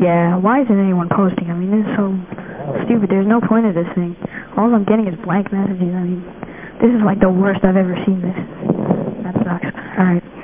Yeah, why isn't anyone posting? I mean, this is so stupid. There's no point of this thing. All I'm getting is blank messages. I mean, this is like the worst I've ever seen this. That sucks. Alright.